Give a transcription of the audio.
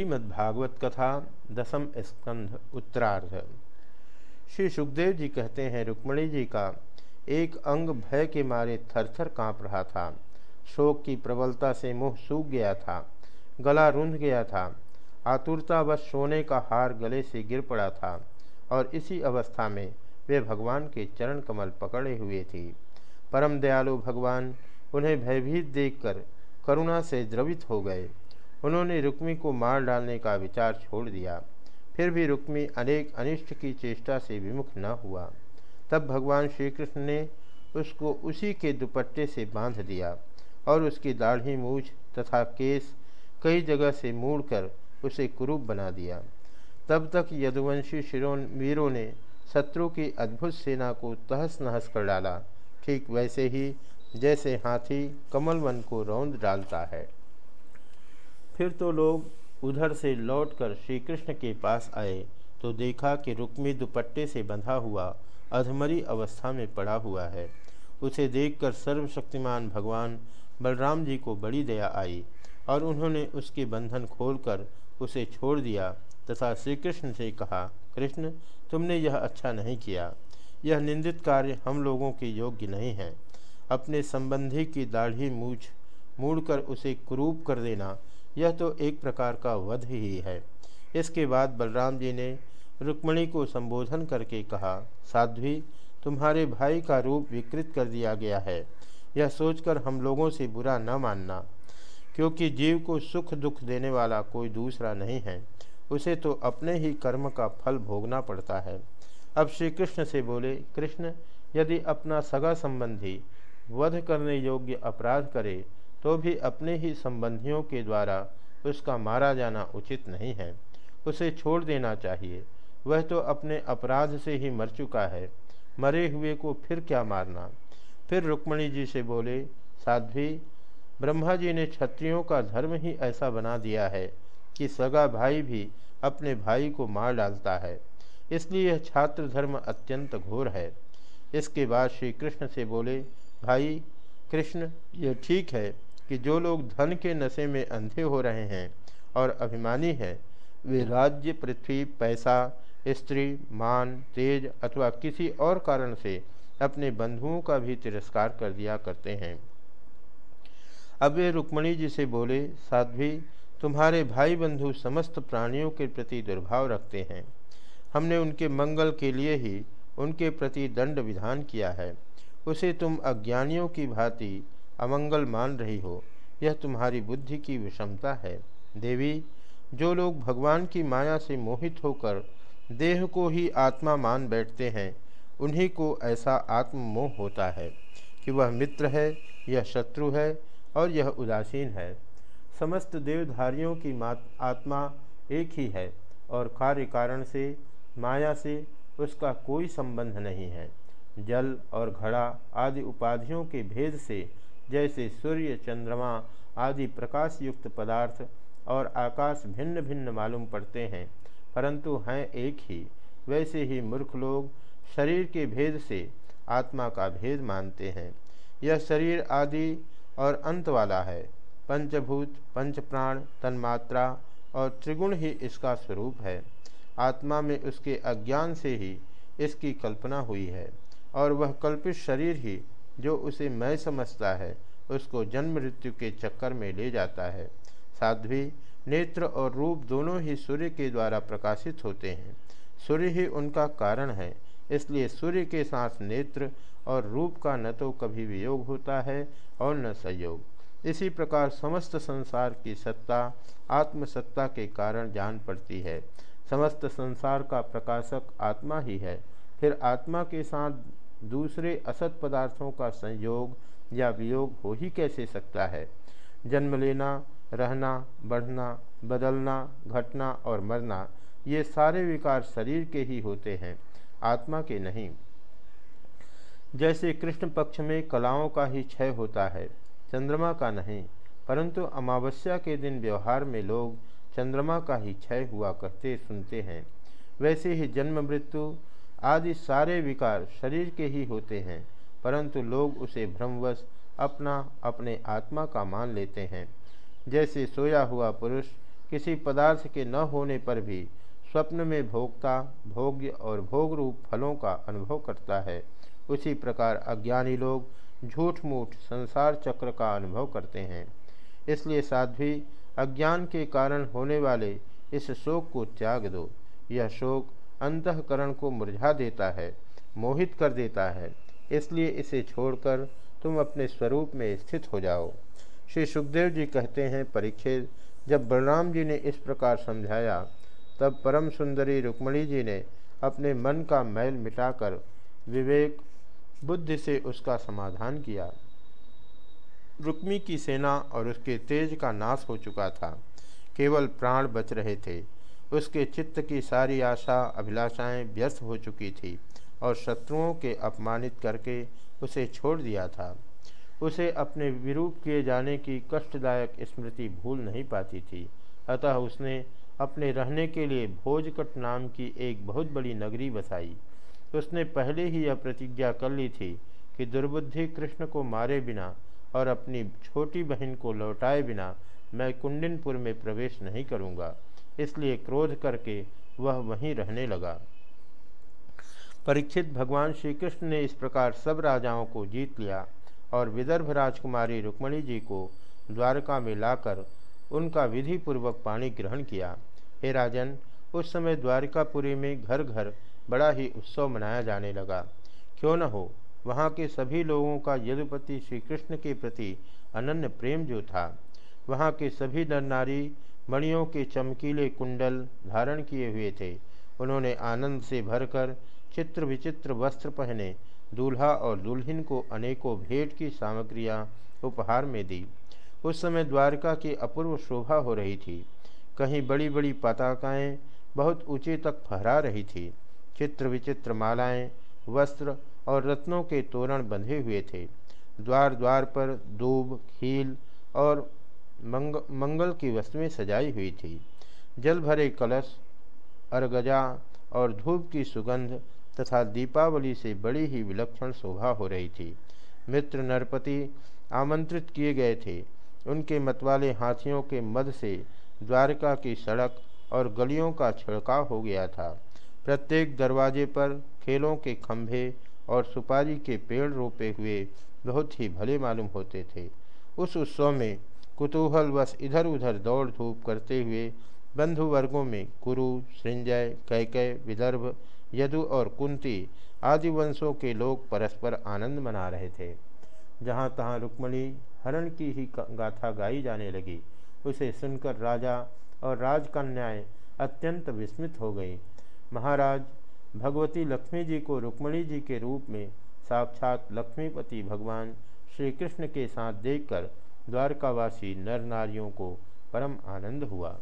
श्रीमद्भागवत कथा दसम स्कंध उत्तरार्ध। श्री सुखदेव जी कहते हैं, रुक्मणी जी का एक अंग भय के मारे थरथर काँप रहा था। शोक की प्रबलता से मुँह सूख गया था, गला रुंध गया था आतुरता आतुरतावश सोने का हार गले से गिर पड़ा था और इसी अवस्था में वे भगवान के चरण कमल पकड़े हुए थी। परम दयालु भगवान उन्हें भयभीत देखकर करुणा से द्रवित हो गए। उन्होंने रुक्मी को मार डालने का विचार छोड़ दिया। फिर भी रुक्मी अनेक अनिष्ट की चेष्टा से विमुख न हुआ। तब भगवान श्री कृष्ण ने उसको उसी के दुपट्टे से बाँध दिया और उसकी दाढ़ी मूछ तथा केस कई जगह से मोड़कर उसे कुरूप बना दिया। तब तक यदुवंशी शिरोन वीरों ने शत्रु की अद्भुत सेना को तहस नहस कर डाला। ठीक वैसे ही जैसे हाथी कमलवन को रौंद डालता है। फिर तो लोग उधर से लौटकर श्री कृष्ण के पास आए तो देखा कि रुक्मी दुपट्टे से बंधा हुआ अधमरी अवस्था में पड़ा हुआ है। उसे देखकर सर्वशक्तिमान भगवान बलराम जी को बड़ी दया आई और उन्होंने उसके बंधन खोलकर उसे छोड़ दिया तथा श्री कृष्ण से कहा, कृष्ण, तुमने यह अच्छा नहीं किया। यह निंदित कार्य हम लोगों के योग्य नहीं है। अपने संबंधी की दाढ़ी मूछ मूड़कर उसे क्रूप कर देना यह तो एक प्रकार का वध ही है। इसके बाद बलराम जी ने रुक्मणी को संबोधन करके कहा, साध्वी, तुम्हारे भाई का रूप विकृत कर दिया गया है। यह सोचकर हम लोगों से बुरा न मानना, क्योंकि जीव को सुख दुख देने वाला कोई दूसरा नहीं है। उसे तो अपने ही कर्म का फल भोगना पड़ता है। अब श्री कृष्ण से बोले, कृष्ण, यदि अपना सगा संबंधी वध करने योग्य अपराध करे तो भी अपने ही संबंधियों के द्वारा उसका मारा जाना उचित नहीं है। उसे छोड़ देना चाहिए। वह तो अपने अपराध से ही मर चुका है। मरे हुए को फिर क्या मारना? फिर रुक्मणी जी से बोले, साध्वी, ब्रह्मा जी ने क्षत्रियों का धर्म ही ऐसा बना दिया है कि सगा भाई भी अपने भाई को मार डालता है। इसलिए यह छात्र धर्म अत्यंत घोर है। इसके बाद श्री कृष्ण से बोले, भाई, कृष्ण, यह ठीक है। कि जो लोग धन के नशे में अंधे हो रहे हैं और अभिमानी हैं, वे राज्य, पृथ्वी, पैसा, स्त्री, मान, तेज अथवा किसी और कारण से अपने बंधुओं का भी तिरस्कार कर दिया करते हैं। अब वे रुक्मणी जी से बोले, साध्वी, तुम्हारे भाई बंधु समस्त प्राणियों के प्रति दुर्भाव रखते हैं। हमने उनके मंगल के लिए ही उनके प्रति दंड विधान किया है। उसे तुम अज्ञानियों की भांति अमंगल मान रही हो। यह तुम्हारी बुद्धि की विषमता है। देवी, जो लोग भगवान की माया से मोहित होकर देह को ही आत्मा मान बैठते हैं, उन्हीं को ऐसा आत्ममोह होता है कि वह मित्र है, यह शत्रु है और यह उदासीन है। समस्त देवधारियों की आत्मा एक ही है और कार्य कारण से, माया से उसका कोई संबंध नहीं है। जल और घड़ा आदि उपाधियों के भेद से जैसे सूर्य, चंद्रमा आदि प्रकाश युक्त पदार्थ और आकाश भिन्न भिन्न मालूम पड़ते हैं, परंतु हैं एक ही। वैसे ही मूर्ख लोग शरीर के भेद से आत्मा का भेद मानते हैं। यह शरीर आदि और अंत वाला है। पंचभूत पंच प्राण तन्मात्रा और त्रिगुण ही इसका स्वरूप है। आत्मा में उसके अज्ञान से ही इसकी कल्पना हुई है और वह कल्पित शरीर ही जो उसे मैं समझता है, उसको जन्म मृत्यु के चक्कर में ले जाता है। साध्वी, नेत्र और रूप दोनों ही सूर्य के द्वारा प्रकाशित होते हैं। सूर्य ही उनका कारण है, इसलिए सूर्य के साथ नेत्र और रूप का न तो कभी वियोग होता है और न संयोग। इसी प्रकार समस्त संसार की सत्ता, आत्मसत्ता के कारण जान पड़ती है। समस्त संसार का प्रकाशक आत्मा ही है। फिर आत्मा के साथ दूसरे असत पदार्थों का संयोग या वियोग हो ही कैसे सकता है? जन्म लेना, रहना, बढ़ना, बदलना, घटना और मरना, ये सारे विकार शरीर के ही होते हैं, आत्मा के नहीं। जैसे कृष्ण पक्ष में कलाओं का ही क्षय होता है, चंद्रमा का नहीं, परंतु अमावस्या के दिन व्यवहार में लोग चंद्रमा का ही क्षय हुआ कहते सुनते हैं। वैसे ही जन्म मृत्यु आदि सारे विकार शरीर के ही होते हैं, परंतु लोग उसे भ्रमवश अपना अपने आत्मा का मान लेते हैं। जैसे सोया हुआ पुरुष किसी पदार्थ के न होने पर भी स्वप्न में भोक्ता भोग्य और भोग रूप फलों का अनुभव करता है, उसी प्रकार अज्ञानी लोग झूठ मूठ संसार चक्र का अनुभव करते हैं। इसलिए साध्वी, अज्ञान के कारण होने वाले इस शोक को त्याग दो। यह शोक अंतकरण को मुरझा देता है, मोहित कर देता है। इसलिए इसे छोड़कर तुम अपने स्वरूप में स्थित हो जाओ। श्री सुखदेव जी कहते हैं, परीक्षित, जब बलराम जी ने इस प्रकार समझाया, तब परम सुंदरी रुक्मणी जी ने अपने मन का मैल मिटाकर विवेक बुद्धि से उसका समाधान किया। रुक्मी की सेना और उसके तेज का नाश हो चुका था। केवल प्राण बच रहे थे। उसके चित्त की सारी आशा, अभिलाषाएँ व्यस्त हो चुकी थी और शत्रुओं के अपमानित करके उसे छोड़ दिया था। उसे अपने विरूप किए जाने की कष्टदायक स्मृति भूल नहीं पाती थी। अतः उसने अपने रहने के लिए भोजकट नाम की एक बहुत बड़ी नगरी बसाई। उसने पहले ही यह प्रतिज्ञा कर ली थी कि दुर्बुद्धि कृष्ण को मारे बिना और अपनी छोटी बहन को लौटाए बिना मैं कुंडिनपुर में प्रवेश नहीं करूँगा। इसलिए क्रोध करके वह वहीं रहने लगा। परीक्षित भगवान श्री कृष्ण ने इस प्रकार सब राजाओं को जीत लिया और विदर्भ राजकुमारी रुक्मणी जी को द्वारका में लाकर उनका विधि पूर्वक पानी ग्रहण किया। हे राजन, उस समय द्वारकापुरी में घर घर बड़ा ही उत्सव मनाया जाने लगा। क्यों न हो, वहाँ के सभी लोगों का यदुपति श्री कृष्ण के प्रति अनन्य प्रेम जो था, वहाँ के सभी नर नारी मणियों के चमकीले कुंडल धारण किए हुए थे। उन्होंने आनंद से भरकर चित्र विचित्र वस्त्र पहने, दूल्हा और दुल्हन को अनेकों भेंट की सामग्रियाँ उपहार में दी। उस समय द्वारका की अपूर्व शोभा हो रही थी। कहीं बड़ी बड़ी पताकाएँ बहुत ऊँचे तक फहरा रही थी। चित्र विचित्र मालाएँ, वस्त्र और रत्नों के तोरण बंधे हुए थे। द्वार द्वार पर दूब खील और मंग, मंगल की वस्तुएँ सजाई हुई थी। जल भरे कलश अरगजा और धूप की सुगंध तथा दीपावली से बड़ी ही विलक्षण शोभा हो रही थी। मित्र नरपति आमंत्रित किए गए थे। उनके मतवाले हाथियों के मद से द्वारका की सड़क और गलियों का छिड़काव हो गया था। प्रत्येक दरवाजे पर खेलों के खंभे और सुपारी के पेड़ रोपे हुए बहुत ही भले मालूम होते थे। उस उत्सव में कुतूहल वश इधर उधर दौड़ धूप करते हुए बंधु वर्गों में कुरु, सृंजय, कैकय, विदर्भ, यदु और कुंती आदि वंशों के लोग परस्पर आनंद मना रहे थे। जहाँ तहाँ रुक्मणी हरण की ही गाथा गाई जाने लगी, उसे सुनकर राजा और राजकन्याएँ अत्यंत विस्मित हो गई। महाराज, भगवती लक्ष्मी जी को रुक्मणी जी के रूप में साक्षात लक्ष्मीपति भगवान श्री कृष्ण के साथ देखकर द्वारकावासी नर नारियों को परम आनंद हुआ।